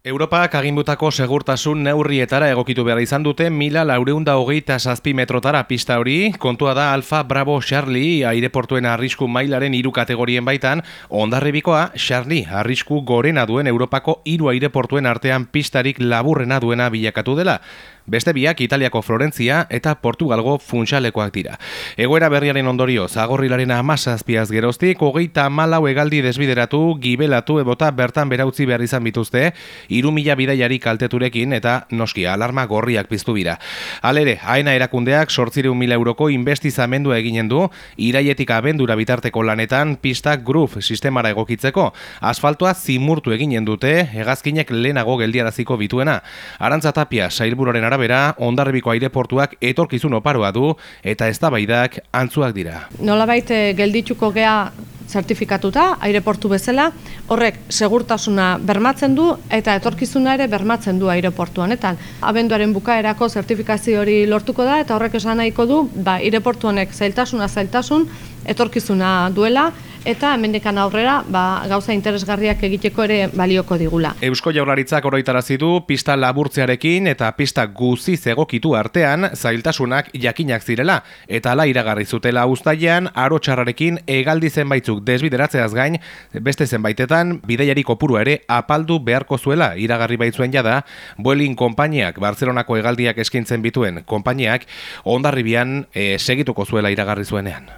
Europak aginbutako segurtasun neurrietara egokitu behar izan dute mila laureunda hogeita zazpi metrotara pista hori, kontua da Alfa Bravo Charlie aireportuen arrisku mailaren hiru kategorien baitan, ondarribikoa Charlie arrisku gorena duen Europako hiru aireportuen artean pistarik laburrena duena bilakatu dela. Beste biak Italiako Florentzia eta Portugalgo funtsalekoak dira. Egoera berriaren ondorio, zagorrilaren amazazpiaz geroztik, hogeita malau egaldi desbideratu, gibelatu ebota bertan berautzi behar izan bituzte, iru mila bidaiari kalteturekin eta noski alarma gorriak piztu bira. Alere, haena erakundeak sortzireun mila euroko investizamendua eginen du, iraietik abendura bitarteko lanetan pista groove sistemara egokitzeko, asfaltoa zimurtu eginen dute, hegazkinek lehenago geldiaraziko bituena. Arantzatapia, sailburoren arabera, arabera, ondarribiko aireportuak etorkizun oparoa du eta eztabaidak antzuak dira. Nolabait eh, gelditzuko gea zertifikatuta, aireportu bezala, horrek segurtasuna bermatzen du eta etorkizuna ere bermatzen du aireportu honetan. Abenduaren bukaerako zertifikazio hori lortuko da eta horrek esan nahiko du, ba, aireportu honek zailtasuna zailtasun, etorkizuna duela, eta hemendikan aurrera ba, gauza interesgarriak egiteko ere balioko digula. Eusko Jaurlaritzak oroitarazi du pista laburtzearekin eta pista guzi egokitu artean zailtasunak jakinak zirela eta ala iragarri zutela uztailean arotxarrarekin egaldi zenbaitzuk desbideratzeaz gain beste zenbaitetan bideiari kopuru ere apaldu beharko zuela iragarri baitzuen jada Vueling konpainiak Barcelonako hegaldiak eskintzen bituen konpainiak ondarribian e, segituko zuela iragarri zuenean.